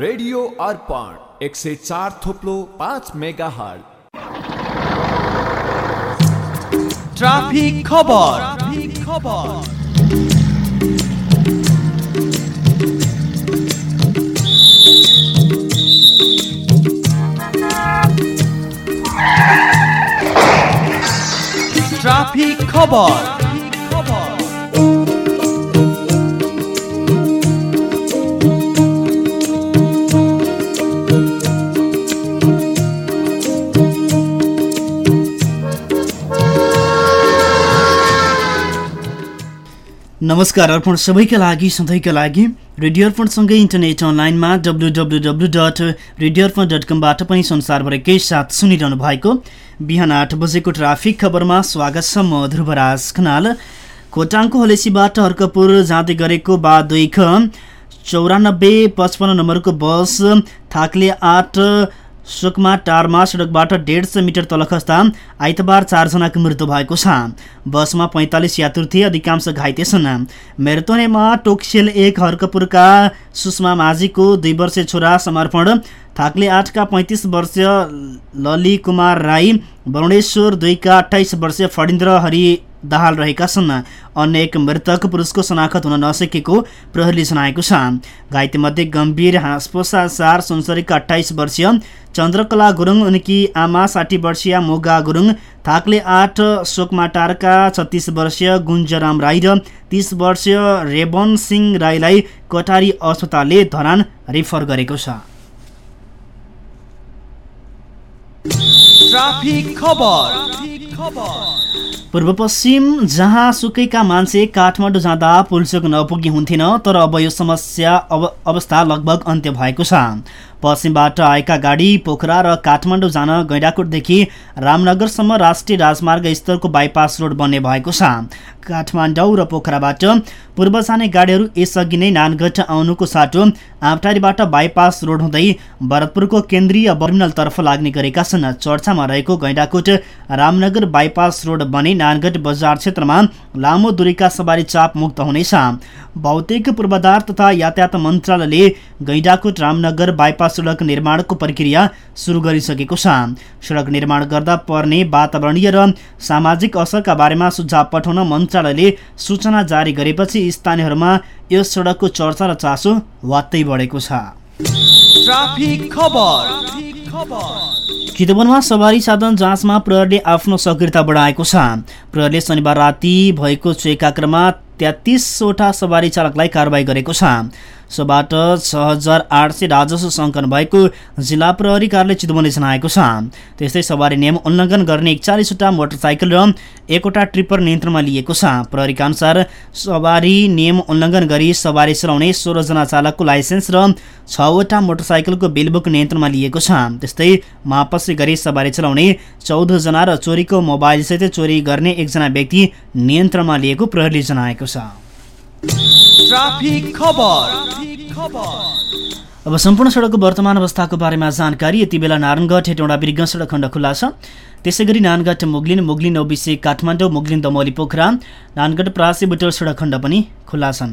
Radio अर्पण एक सय चार थोप्लो पाँच मेगा हल ट्राफिक खबर। ट्राफिक खबर। ट्राफिक खबर। नमस्कार अर्पण सबैका लागि सधैँका लागि रेडियो अर्पणसँगै इन्टरनेट अनलाइनमा W W W dot radio Arpan dot कमबाट पनि संसारभरिकै साथ सुनिरहनु भएको बिहान आठ बजेको ट्राफिक खबरमा स्वागत छ म ध्रुवराज खनाल। खोटाङको हलेसीबाट हर्कपुर जाँदै गरेको बा दुई ख चौरानब्बे पचपन्न नम्बरको बस थाक्ले आठ सुकमा टारमा सडकबाट डेढ सय मिटर तल खस्दा आइतबार चारजनाको मृत्यु भएको छ। बसमा पैँतालिस यात्रु थिए अधिकांश घाइते छन्। मेरतोनेमा टोक्सेल एक हर्कपुरका सुषमा माझीको दुई वर्षीय छोरा समर्पण थाक्ले आठका पैँतिस वर्षीय लली कुमार राई वरुणेश्वर दुईका अठाइस वर्षीय फणिन्द्र हरि दाहाल रहेका छन्। अन्य एक मृतक पुरुषको शनाखत हुन नसकेको प्रहरीले जनाएको छ। घाइतेमध्ये गम्भीर हाँसपोसा चार सुनसरीका अठाइस वर्षीय चन्द्रकला गुरुङ उनकी आमा साठी वर्षीय मोगा गुरुङ थाक्ले आठ सोकमाटारका छत्तिस वर्षीय गुन्जराम राई र तिस वर्षीय रेबन सिंह राईलाई कटारी अस्पतालले धरान रिफर गरेको छ। पूर्व पश्चिम जहाँ सुकैका मान्छे काठमाडौँ जाँदा पुल्चोक नपुगी हुन्थेन तर अब यो समस्या अब अवस्था लगभग अन्त्य भएको छ। पश्चिमबाट आएका गाडी पोखरा र काठमाडौँ जान गैँडाकोटदेखि रामनगरसम्म राष्ट्रिय राजमार्ग स्तरको बाइपास रोड बन्ने भएको छ। काठमाडौँ र पोखराबाट पूर्व जाने गाडीहरू यसअघि नै नानगढ आउनुको साटो आमटारीबाट बाइपास रोड हुँदै भरतपुरको केन्द्रीय बर्मिनलतर्फ लाग्ने गरेका छन्। चर्चामा रहेको गैँडाकोट रामनगर बाइपास रोड बने नानगढ बजार क्षेत्रमा लामो दूरीका सवारी चाप मुक्त हुनेछ। भौतिक पूर्वाधार तथा यातायात मन्त्रालयले गैँडाकोट रामनगर बाइपास सडक निर्माणको प्रक्रिया सुरु गरिसकेको छ। सडक निर्माण गर्दा पर्ने वातावरणीय र सामाजिक असरका बारेमा सुझाव पठाउन मन्त्रालयले सूचना जारी गरेपछि स्थानीयहरूमा यस सडकको चर्चा र चासो वात्तै बढेको छ। चितवनमा सवारी साधन जाँचमा प्रहरले आफ्नो सक्रियता बढाएको छ। प्रहरले शनिबार राति भएको चेका क्रममा तेत्तिसवटा सवारी चालकलाई कारवाही गरेको छ। सोबाट छ हजार आठ सय राजस्व सङ्कलन भएको जिल्ला प्रहरी कार्यालय चितवनले जनाएको छ। त्यस्तै सवारी नियम उल्लङ्घन गर्ने एकचालिसवटा मोटरसाइकल र एकवटा ट्रिपर नियन्त्रणमा लिएको छ। प्रहरीका अनुसार सवारी नियम उल्लङ्घन गरी सवारी चलाउने सोह्रजना चालकको लाइसेन्स र छवटा मोटरसाइकलको बिलबुक नियन्त्रणमा लिएको छ। त्यस्तै मापसी गरी सवारी चलाउने चौधजना र चोरीको मोबाइलसहित चोरी गर्ने एकजना व्यक्ति नियन्त्रणमा लिएको प्रहरीले जनाएको छ। अब सम्पूर्ण सडकको वर्तमान अवस्थाको बारेमा जानकारी। यति बेला नारायणगढ हेटौँडा बिर्ग सडक खण्ड खुल्ला छ। त्यसै गरी नानगढ मुगलिन मुगलिन ओबिसे काठमाडौँ मुगलिन दमौली पोखरा नानगढ प्रासी बुटोल सडक खण्ड पनि खुल्ला छन्।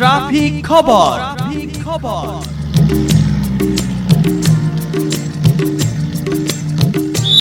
ट्राफिक खबर ट्राफिक खबर